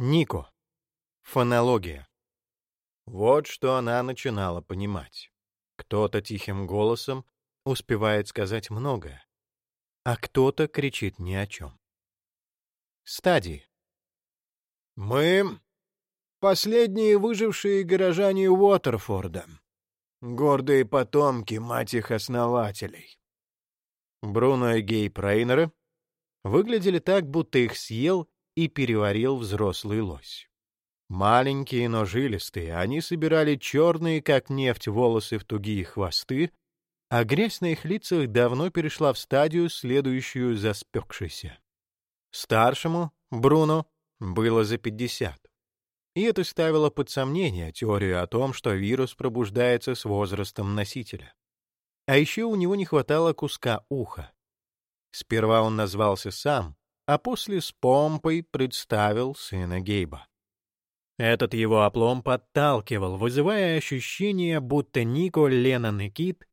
Нико. Фонология. Вот что она начинала понимать. Кто-то тихим голосом успевает сказать многое, а кто-то кричит ни о чем. Стадии. Мы — последние выжившие горожане Уотерфорда, гордые потомки мать их основателей. Бруно и Гей Прейнеры выглядели так, будто их съел и переварил взрослый лось. Маленькие, но жилистые, они собирали черные, как нефть, волосы в тугие хвосты, а грязь на их лицах давно перешла в стадию, следующую за спекшейся. Старшему, Бруно, было за пятьдесят. И это ставило под сомнение теорию о том, что вирус пробуждается с возрастом носителя. А еще у него не хватало куска уха. Сперва он назвался сам, а после с помпой представил сына Гейба. Этот его оплом подталкивал, вызывая ощущение, будто Нико, Леннон и Кит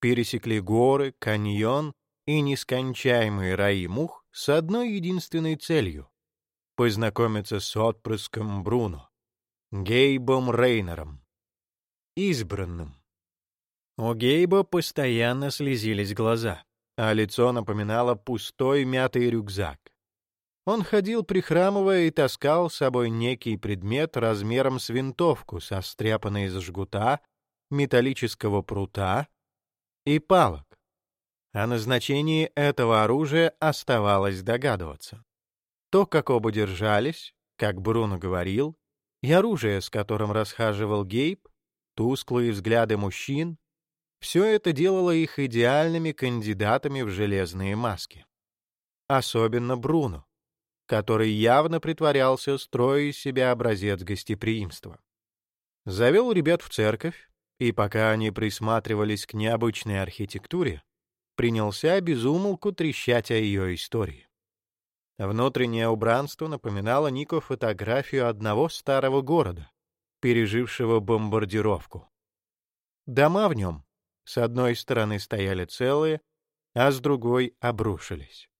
пересекли горы, каньон и нескончаемые раи мух с одной единственной целью — познакомиться с отпрыском Бруно, Гейбом Рейнером, избранным. У Гейба постоянно слезились глаза, а лицо напоминало пустой мятый рюкзак. Он ходил, прихрамывая, и таскал с собой некий предмет размером с винтовку, состряпанной из жгута, металлического прута и палок. О назначении этого оружия оставалось догадываться. То, как оба держались, как Бруно говорил, и оружие, с которым расхаживал Гейб, тусклые взгляды мужчин, все это делало их идеальными кандидатами в железные маски. Особенно Бруно, который явно притворялся, строя из себя образец гостеприимства. Завел ребят в церковь, и пока они присматривались к необычной архитектуре, принялся безумолку трещать о ее истории. Внутреннее убранство напоминало Нику фотографию одного старого города, пережившего бомбардировку. Дома в нем с одной стороны стояли целые, а с другой обрушились.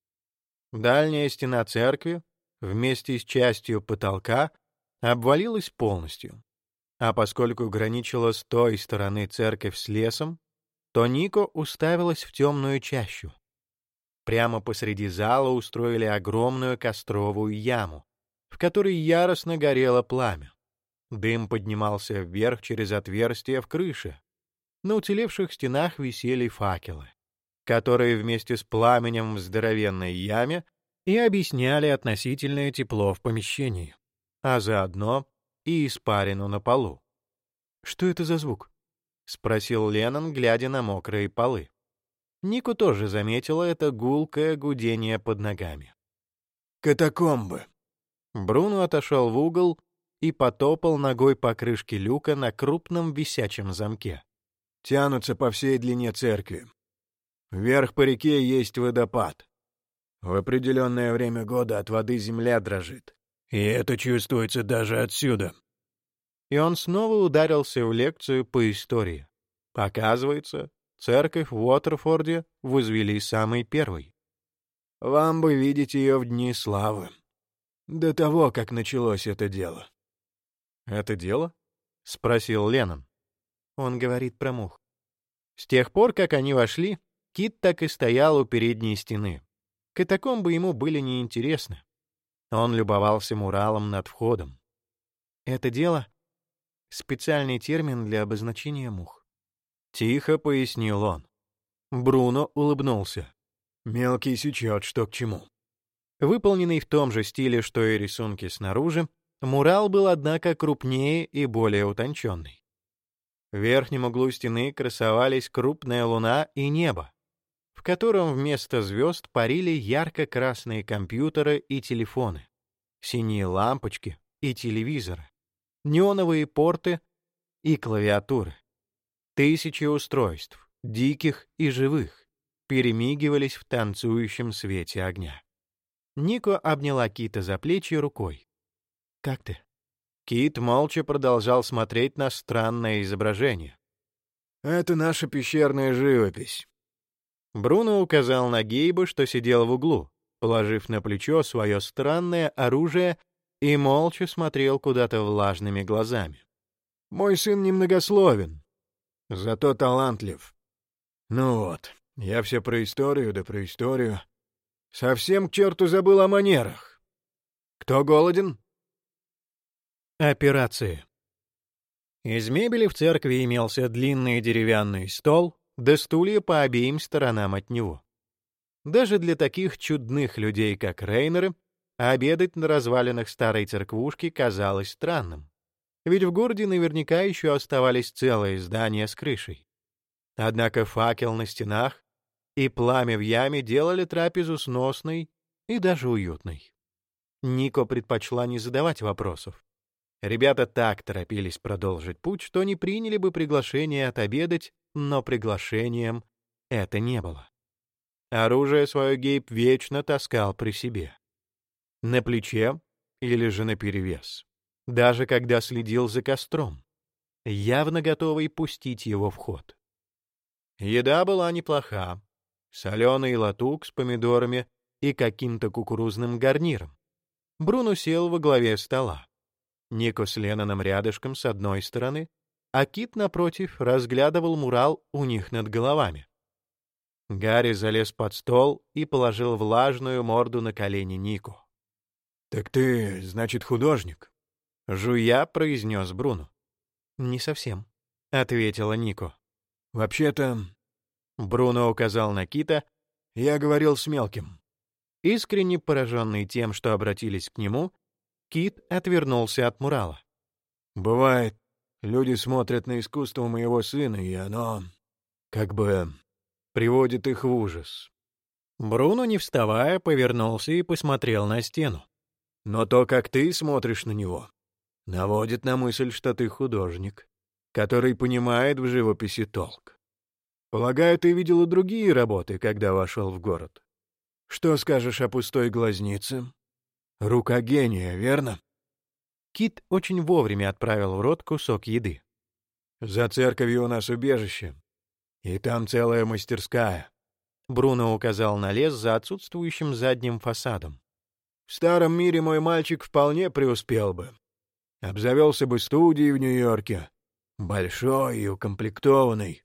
Дальняя стена церкви вместе с частью потолка обвалилась полностью. А поскольку граничила с той стороны церковь с лесом, то Нико уставилась в темную чащу. Прямо посреди зала устроили огромную костровую яму, в которой яростно горело пламя. Дым поднимался вверх через отверстие в крыше, на уцелевших стенах висели факелы, которые вместе с пламенем в здоровенной яме и объясняли относительное тепло в помещении, а заодно и испарину на полу. «Что это за звук?» — спросил Леннон, глядя на мокрые полы. Нику тоже заметила это гулкое гудение под ногами. «Катакомбы!» Бруно отошел в угол и потопал ногой по крышке люка на крупном висячем замке тянутся по всей длине церкви. Вверх по реке есть водопад. В определенное время года от воды земля дрожит. И это чувствуется даже отсюда. И он снова ударился в лекцию по истории. Оказывается, церковь в Уотерфорде возвели самый первый. Вам бы видеть ее в дни славы. До того, как началось это дело. «Это дело?» — спросил Леннон. Он говорит про мух. С тех пор, как они вошли, Кит так и стоял у передней стены. Катакомбы ему были неинтересны. Он любовался муралом над входом. Это дело — специальный термин для обозначения мух. Тихо пояснил он. Бруно улыбнулся. Мелкий сечет, что к чему. Выполненный в том же стиле, что и рисунки снаружи, мурал был, однако, крупнее и более утонченный. В верхнем углу стены красовались крупная луна и небо, в котором вместо звезд парили ярко-красные компьютеры и телефоны, синие лампочки и телевизоры, неоновые порты и клавиатуры. Тысячи устройств, диких и живых, перемигивались в танцующем свете огня. Нико обняла Кита за плечи рукой. «Как ты?» Кит молча продолжал смотреть на странное изображение. «Это наша пещерная живопись». Бруно указал на Гейба, что сидел в углу, положив на плечо свое странное оружие и молча смотрел куда-то влажными глазами. «Мой сын немногословен, зато талантлив. Ну вот, я все про историю да про историю. Совсем к черту забыл о манерах. Кто голоден?» Операции. Из мебели в церкви имелся длинный деревянный стол, да стулья по обеим сторонам от него. Даже для таких чудных людей, как Рейнеры, обедать на развалинах старой церквушки казалось странным. Ведь в городе наверняка еще оставались целые здания с крышей. Однако факел на стенах и пламя в яме делали трапезу сносной и даже уютной. Нико предпочла не задавать вопросов. Ребята так торопились продолжить путь, что не приняли бы приглашение отобедать, но приглашением это не было. Оружие свое Гейб вечно таскал при себе. На плече или же наперевес. Даже когда следил за костром, явно готовый пустить его в ход. Еда была неплоха. Соленый латук с помидорами и каким-то кукурузным гарниром. Бруно сел во главе стола. Нико с Ленноном рядышком с одной стороны, а Кит, напротив, разглядывал мурал у них над головами. Гарри залез под стол и положил влажную морду на колени Нику. «Так ты, значит, художник?» — жуя произнес Бруно. «Не совсем», — ответила Нико. «Вообще-то...» — Бруно указал на Кита. «Я говорил с мелким». Искренне пораженный тем, что обратились к нему, Кит отвернулся от мурала. «Бывает, люди смотрят на искусство моего сына, и оно как бы приводит их в ужас». Бруно, не вставая, повернулся и посмотрел на стену. «Но то, как ты смотришь на него, наводит на мысль, что ты художник, который понимает в живописи толк. Полагаю, ты видел и другие работы, когда вошел в город. Что скажешь о пустой глазнице?» Рука гения, верно? Кит очень вовремя отправил в рот кусок еды. За церковью у нас убежище. И там целая мастерская. Бруно указал на лес за отсутствующим задним фасадом. В старом мире мой мальчик вполне преуспел бы. Обзавелся бы студией в Нью-Йорке. Большой и укомплектованный.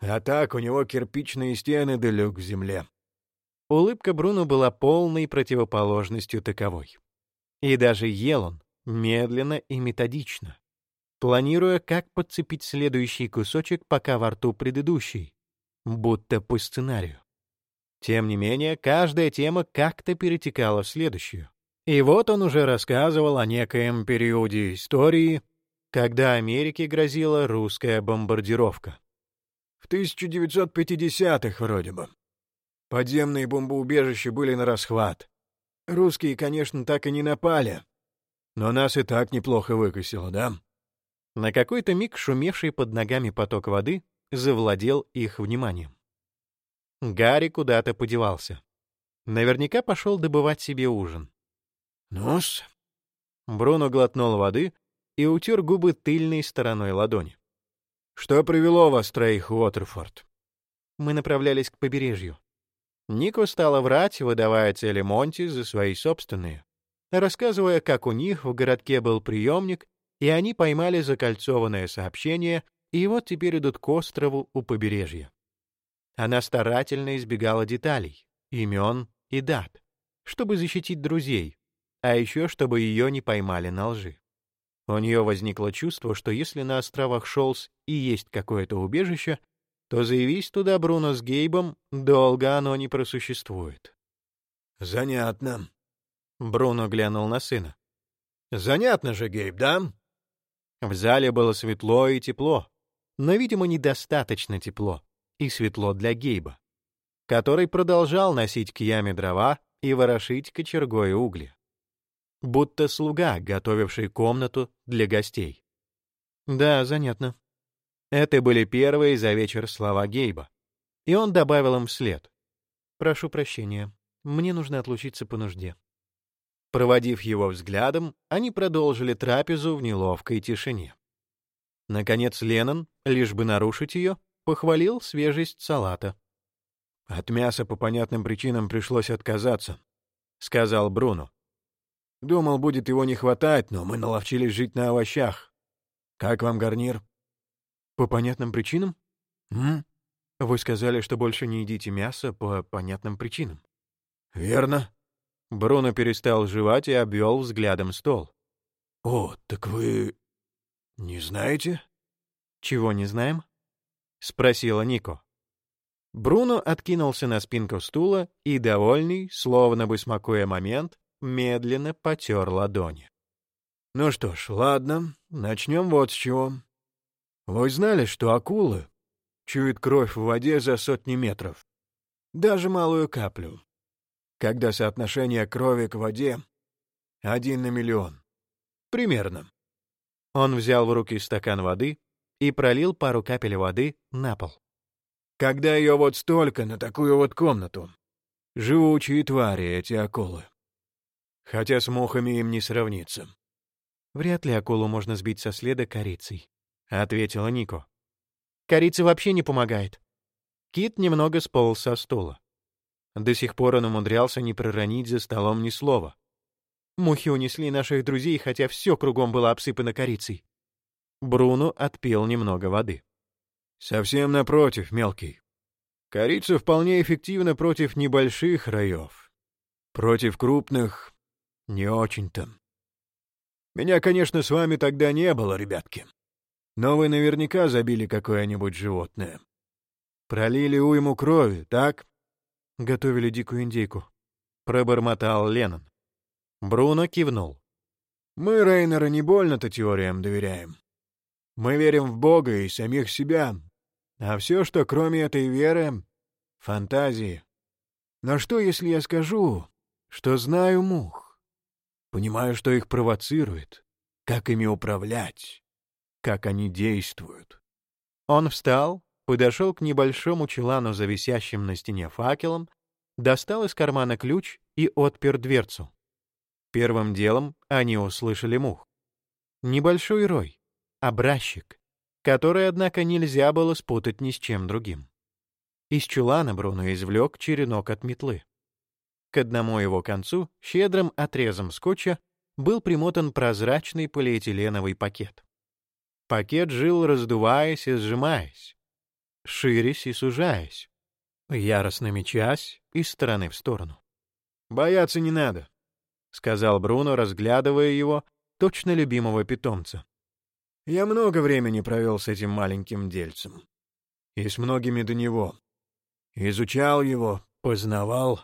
А так у него кирпичные стены да люк в земле. Улыбка Бруно была полной противоположностью таковой. И даже ел он медленно и методично, планируя, как подцепить следующий кусочек, пока во рту предыдущий, будто по сценарию. Тем не менее, каждая тема как-то перетекала в следующую. И вот он уже рассказывал о некоем периоде истории, когда Америке грозила русская бомбардировка. В 1950-х вроде бы. Подземные бомбоубежища были на расхват. Русские, конечно, так и не напали. Но нас и так неплохо выкосило, да? На какой-то миг шумевший под ногами поток воды завладел их вниманием. Гарри куда-то подевался. Наверняка пошел добывать себе ужин. Нос. Бруно глотнул воды и утер губы тыльной стороной ладони. «Что привело вас троих Уотерфорд?» «Мы направлялись к побережью. Нико стала врать, выдавая цели Монти за свои собственные, рассказывая, как у них в городке был приемник, и они поймали закольцованное сообщение, и вот теперь идут к острову у побережья. Она старательно избегала деталей, имен и дат, чтобы защитить друзей, а еще чтобы ее не поймали на лжи. У нее возникло чувство, что если на островах Шолс и есть какое-то убежище, то заявись туда Бруно с Гейбом, долго оно не просуществует. «Занятно». Бруно глянул на сына. «Занятно же, Гейб, да?» В зале было светло и тепло, но, видимо, недостаточно тепло и светло для Гейба, который продолжал носить к яме дрова и ворошить кочергой угли. Будто слуга, готовивший комнату для гостей. «Да, занятно», это были первые за вечер слова Гейба. И он добавил им вслед. «Прошу прощения, мне нужно отлучиться по нужде». Проводив его взглядом, они продолжили трапезу в неловкой тишине. Наконец Леннон, лишь бы нарушить ее, похвалил свежесть салата. «От мяса по понятным причинам пришлось отказаться», — сказал Бруно. Думал, будет его не хватать, но мы наловчились жить на овощах. Как вам гарнир? По понятным причинам? М? Вы сказали, что больше не едите мясо по понятным причинам. Верно. Бруно перестал жевать и обвел взглядом стол. О, так вы не знаете? Чего не знаем? Спросила Нико. Бруно откинулся на спинку стула и, довольный, словно бы смакуя момент, медленно потер ладони. Ну что ж, ладно, начнем вот с чего. Вы знали, что акулы чуют кровь в воде за сотни метров? Даже малую каплю. Когда соотношение крови к воде один на миллион. Примерно. Он взял в руки стакан воды и пролил пару капель воды на пол. Когда ее вот столько на такую вот комнату. Живучие твари эти акулы. Хотя с мухами им не сравнится. «Вряд ли акулу можно сбить со следа корицей», — ответила Нико. «Корица вообще не помогает». Кит немного сполз со стула. До сих пор он умудрялся не проронить за столом ни слова. Мухи унесли наших друзей, хотя все кругом было обсыпано корицей. Бруно отпил немного воды. Совсем напротив, мелкий. Корица вполне эффективна против небольших раев. Против крупных — не очень-то. Меня, конечно, с вами тогда не было, ребятки. Но вы наверняка забили какое-нибудь животное. Пролили уйму крови, так? Готовили дикую индейку. Пробормотал Леннон. Бруно кивнул. Мы, Рейнера, не больно-то теориям доверяем. Мы верим в Бога и самих себя, а все, что кроме этой веры — фантазии. Но что, если я скажу, что знаю мух? Понимаю, что их провоцирует, как ими управлять, как они действуют. Он встал, подошел к небольшому челану за висящим на стене факелом, достал из кармана ключ и отпер дверцу. Первым делом они услышали мух. Небольшой рой, образчик, который, однако, нельзя было спутать ни с чем другим. Из чулана Бруно извлек черенок от метлы. К одному его концу, щедрым отрезом скотча, был примотан прозрачный полиэтиленовый пакет. Пакет жил, раздуваясь и сжимаясь, ширясь и сужаясь, яростно мечась из стороны в сторону. «Бояться не надо», — сказал Бруно, разглядывая его, точно любимого питомца. Я много времени провел с этим маленьким дельцем. И с многими до него. Изучал его, познавал.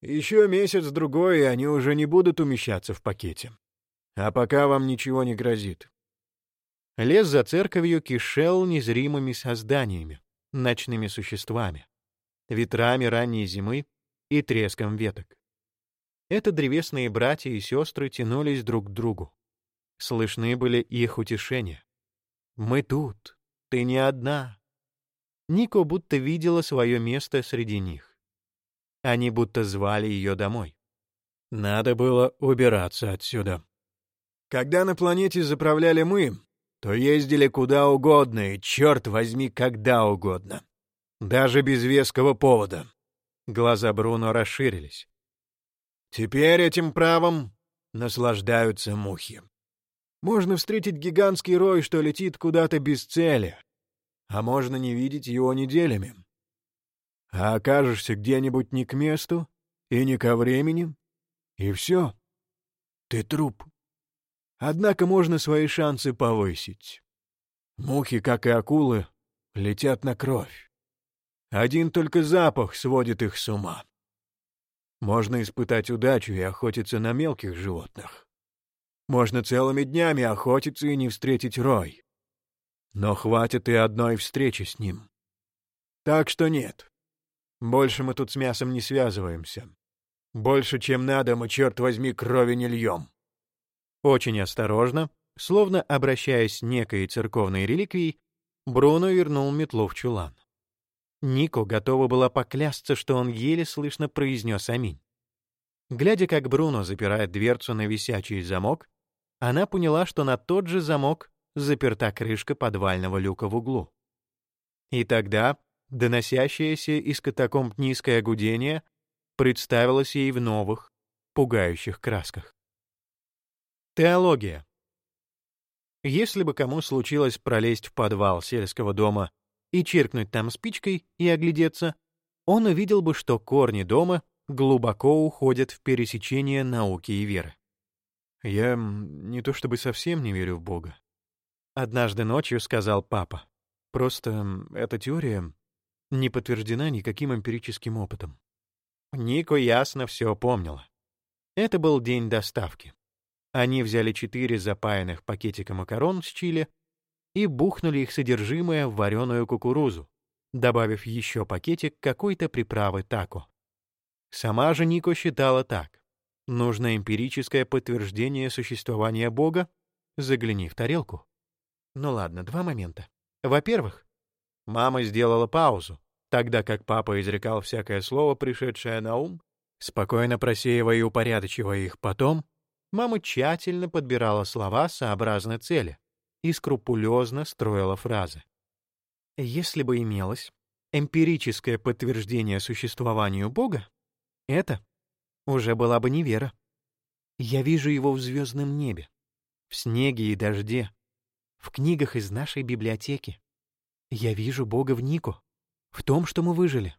Еще месяц-другой, и они уже не будут умещаться в пакете. А пока вам ничего не грозит. Лес за церковью кишел незримыми созданиями, ночными существами, ветрами ранней зимы и треском веток. Это древесные братья и сестры тянулись друг к другу. Слышны были их утешения. «Мы тут, ты не одна». Нико будто видела свое место среди них. Они будто звали ее домой. Надо было убираться отсюда. Когда на планете заправляли мы, то ездили куда угодно и, черт возьми, когда угодно. Даже без веского повода. Глаза Бруно расширились. Теперь этим правом наслаждаются мухи. Можно встретить гигантский рой, что летит куда-то без цели, а можно не видеть его неделями. А окажешься где-нибудь не к месту и не ко времени, и все. Ты труп. Однако можно свои шансы повысить. Мухи, как и акулы, летят на кровь. Один только запах сводит их с ума. Можно испытать удачу и охотиться на мелких животных. Можно целыми днями охотиться и не встретить рой. Но хватит и одной встречи с ним. Так что нет. Больше мы тут с мясом не связываемся. Больше, чем надо, мы, черт возьми, крови не льем. Очень осторожно, словно обращаясь некой церковной реликвией, Бруно вернул метлу в чулан. Нико готова была поклясться, что он еле слышно произнес «Аминь». Глядя, как Бруно запирает дверцу на висячий замок, она поняла, что на тот же замок заперта крышка подвального люка в углу. И тогда доносящееся из катакомб низкое гудение представилось ей в новых, пугающих красках. Теология. Если бы кому случилось пролезть в подвал сельского дома и чиркнуть там спичкой и оглядеться, он увидел бы, что корни дома глубоко уходят в пересечение науки и веры. «Я не то чтобы совсем не верю в Бога», — однажды ночью сказал папа. «Просто эта теория не подтверждена никаким эмпирическим опытом». Нико ясно все помнила. Это был день доставки. Они взяли четыре запаянных пакетика макарон с чили и бухнули их содержимое в вареную кукурузу, добавив еще пакетик какой-то приправы тако. Сама же Нико считала так. Нужно эмпирическое подтверждение существования Бога, загляни в тарелку. Ну ладно, два момента. Во-первых, мама сделала паузу, тогда как папа изрекал всякое слово, пришедшее на ум, спокойно просеивая и упорядочивая их потом, мама тщательно подбирала слова сообразно цели и скрупулезно строила фразы. Если бы имелось эмпирическое подтверждение существованию Бога, это уже была бы не вера. Я вижу его в звездном небе, в снеге и дожде, в книгах из нашей библиотеки. Я вижу Бога в Нику, в том, что мы выжили.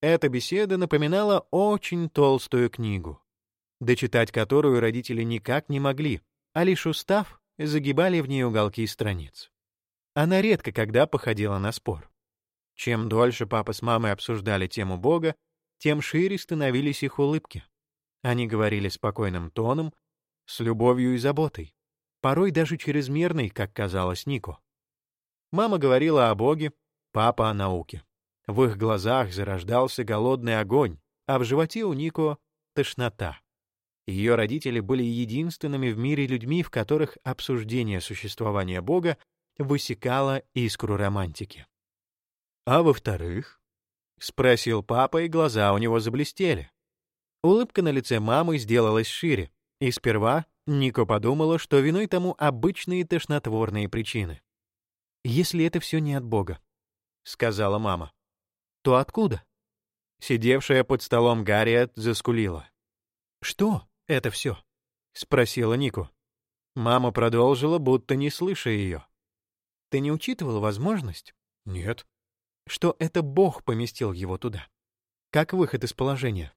Эта беседа напоминала очень толстую книгу, дочитать которую родители никак не могли, а лишь устав, загибали в ней уголки страниц. Она редко когда походила на спор. Чем дольше папа с мамой обсуждали тему Бога, тем шире становились их улыбки. Они говорили спокойным тоном, с любовью и заботой, порой даже чрезмерной, как казалось Нику. Мама говорила о Боге, папа о науке. В их глазах зарождался голодный огонь, а в животе у Нико — тошнота. Ее родители были единственными в мире людьми, в которых обсуждение существования Бога высекало искру романтики. А во-вторых, — спросил папа, и глаза у него заблестели. Улыбка на лице мамы сделалась шире, и сперва Нико подумала, что виной тому обычные тошнотворные причины. «Если это все не от Бога», — сказала мама, — «то откуда?» Сидевшая под столом Гарриет заскулила. «Что это все?» — спросила Нику. Мама продолжила, будто не слыша ее. «Ты не учитывал возможность?» «Нет», что это Бог поместил его туда. Как выход из положения.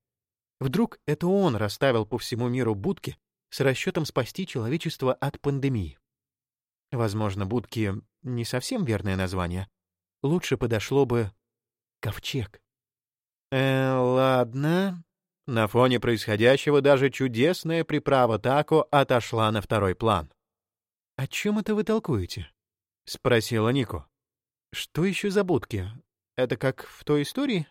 Вдруг это он расставил по всему миру будки с расчетом спасти человечество от пандемии. Возможно, будки — не совсем верное название. Лучше подошло бы ковчег. Э, ладно. На фоне происходящего даже чудесная приправа тако отошла на второй план. «О чем это вы толкуете?» — спросила Нико. Что еще за будки? Это как в той истории?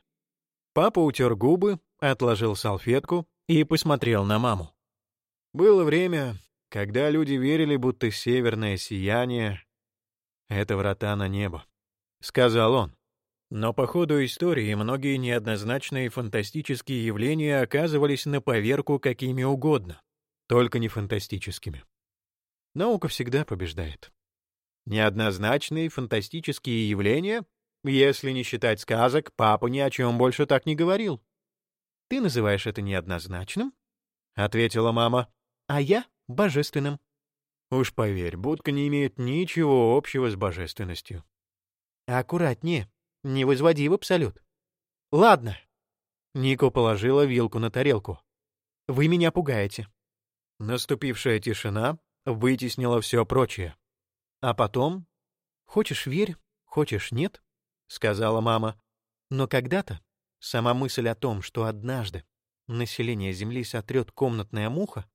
Папа утер губы, отложил салфетку и посмотрел на маму. Было время, когда люди верили, будто северное сияние — это врата на небо, — сказал он. Но по ходу истории многие неоднозначные фантастические явления оказывались на поверку какими угодно, только не фантастическими. Наука всегда побеждает. Неоднозначные фантастические явления? Если не считать сказок, папа ни о чем больше так не говорил. «Ты называешь это неоднозначным?» — ответила мама. «А я — божественным». Уж поверь, будка не имеет ничего общего с божественностью. Аккуратнее, не возводи в абсолют. Ладно. Нико положила вилку на тарелку. Вы меня пугаете. Наступившая тишина вытеснила все прочее. А потом, хочешь верь, хочешь нет, сказала мама, но когда-то сама мысль о том, что однажды население Земли сотрет комнатная муха,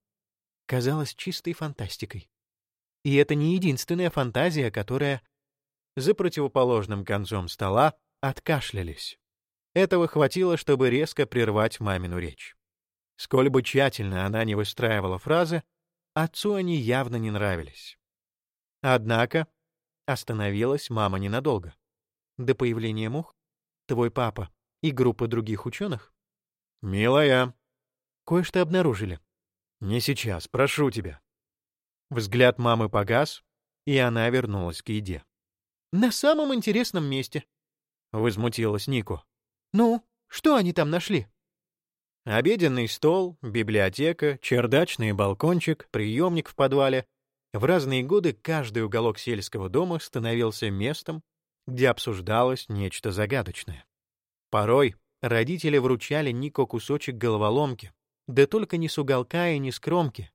казалась чистой фантастикой. И это не единственная фантазия, которая за противоположным концом стола откашлялись. Этого хватило, чтобы резко прервать мамину речь. Сколь бы тщательно она не выстраивала фразы, отцу они явно не нравились. Однако остановилась мама ненадолго. До появления мух твой папа и группа других ученых... «Милая!» «Кое-что обнаружили». «Не сейчас, прошу тебя». Взгляд мамы погас, и она вернулась к еде. «На самом интересном месте», — возмутилась Нико. «Ну, что они там нашли?» Обеденный стол, библиотека, чердачный балкончик, приемник в подвале. В разные годы каждый уголок сельского дома становился местом, где обсуждалось нечто загадочное. Порой родители вручали Нико кусочек головоломки, да только не с уголка и не с кромки.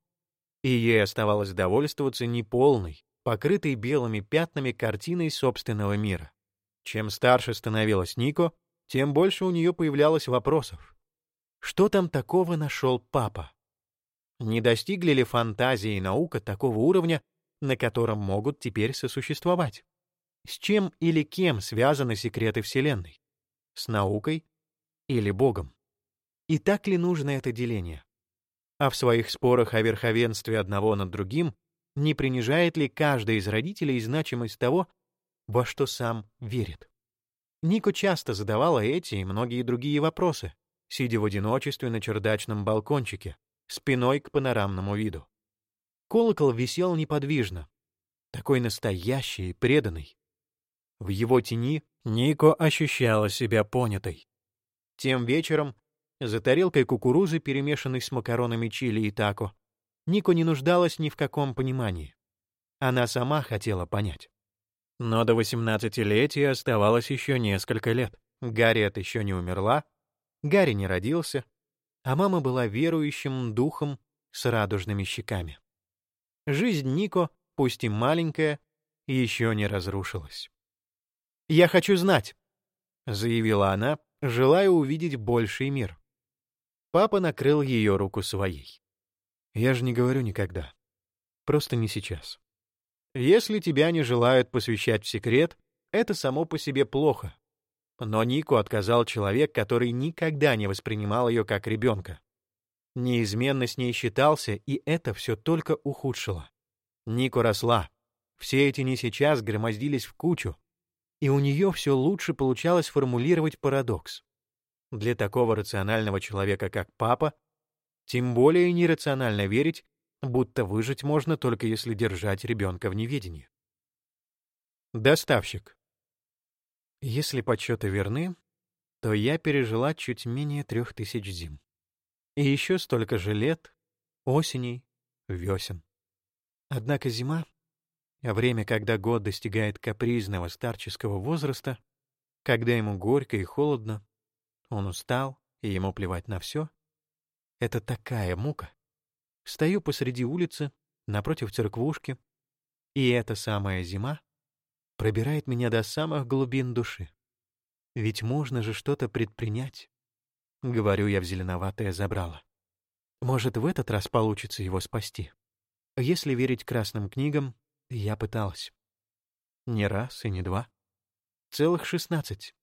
И ей оставалось довольствоваться неполной, покрытой белыми пятнами картиной собственного мира. Чем старше становилась Нико, тем больше у нее появлялось вопросов. Что там такого нашел папа? Не достигли ли фантазия и наука такого уровня, на котором могут теперь сосуществовать? С чем или кем связаны секреты Вселенной? С наукой или Богом? И так ли нужно это деление? А в своих спорах о верховенстве одного над другим не принижает ли каждый из родителей значимость того, во что сам верит? Нико часто задавала эти и многие другие вопросы, сидя в одиночестве на чердачном балкончике, спиной к панорамному виду. Колокол висел неподвижно, такой настоящий и преданный. В его тени Нико ощущала себя понятой. Тем вечером, за тарелкой кукурузы, перемешанной с макаронами чили и тако, Нико не нуждалась ни в каком понимании. Она сама хотела понять. Но до восемнадцатилетия оставалось еще несколько лет. Гарриет еще не умерла, Гарри не родился, а мама была верующим духом с радужными щеками. Жизнь Нико, пусть и маленькая, еще не разрушилась. «Я хочу знать», — заявила она, желая увидеть больший мир. Папа накрыл ее руку своей. «Я же не говорю никогда. Просто не сейчас. Если тебя не желают посвящать в секрет, это само по себе плохо. Но Нику отказал человек, который никогда не воспринимал ее как ребенка. Неизменно с ней считался, и это все только ухудшило. Нику росла. Все эти не сейчас громоздились в кучу, и у нее все лучше получалось формулировать парадокс. Для такого рационального человека, как папа, тем более нерационально верить, будто выжить можно только если держать ребенка в неведении. Доставщик. Если подсчеты верны, то я пережила чуть менее трех тысяч зим. И еще столько же лет, осеней, весен. Однако зима, время, когда год достигает капризного старческого возраста, когда ему горько и холодно, он устал, и ему плевать на все, это такая мука. Стою посреди улицы, напротив церквушки, и эта самая зима пробирает меня до самых глубин души. Ведь можно же что-то предпринять. Говорю я в зеленоватое забрало. Может, в этот раз получится его спасти. Если верить красным книгам, я пыталась. Не раз и не два. Целых шестнадцать.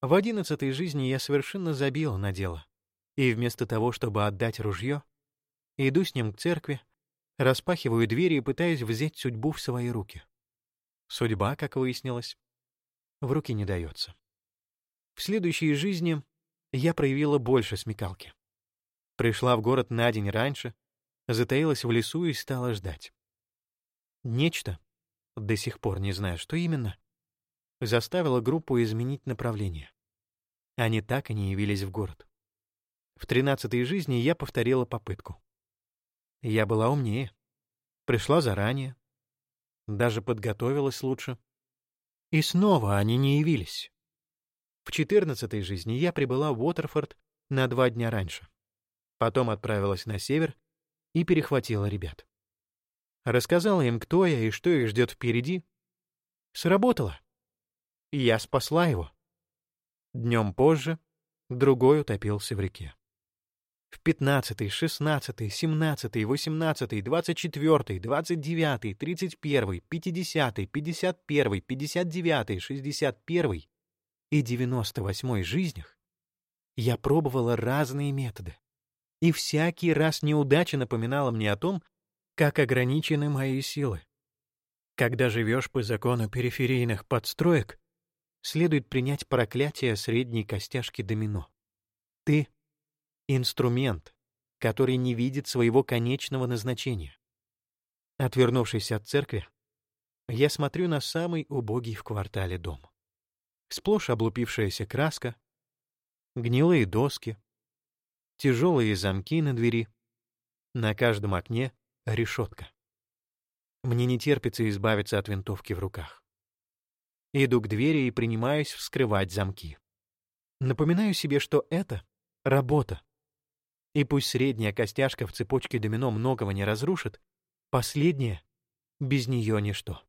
В одиннадцатой жизни я совершенно забила на дело. И вместо того, чтобы отдать ружье, иду с ним к церкви, распахиваю двери и пытаюсь взять судьбу в свои руки. Судьба, как выяснилось, в руки не дается. В следующей жизни я проявила больше смекалки. Пришла в город на день раньше, затаилась в лесу и стала ждать. Нечто, до сих пор не знаю, что именно, заставило группу изменить направление. Они так и не явились в город. В тринадцатой жизни я повторила попытку. Я была умнее. Пришла заранее, даже подготовилась лучше. И снова они не явились. В четырнадцатой жизни я прибыла в Уотерфорд на два дня раньше. Потом отправилась на север и перехватила ребят. Рассказала им, кто я и что их ждет впереди. Сработало. Я спасла его. Днем позже другой утопился в реке. В пятнадцатый, шестнадцатый, семнадцатый, восемнадцатый, двадцать четвертый, двадцать девятый, тридцать первый, пятидесятый, пятьдесят первый, пятьдесят девятый, шестьдесят первый и девяносто восьмой жизнях я пробовала разные методы. И всякий раз неудача напоминала мне о том, как ограничены мои силы. Когда живешь по закону периферийных подстроек, следует принять проклятие средней костяшки домино. Ты инструмент, который не видит своего конечного назначения. Отвернувшись от церкви, я смотрю на самый убогий в квартале дом. Сплошь облупившаяся краска, гнилые доски, тяжелые замки на двери, на каждом окне решетка. Мне не терпится избавиться от винтовки в руках. Иду к двери и принимаюсь вскрывать замки. Напоминаю себе, что это — работа. И пусть средняя костяшка в цепочке домино многого не разрушит, последняя — без нее ничто.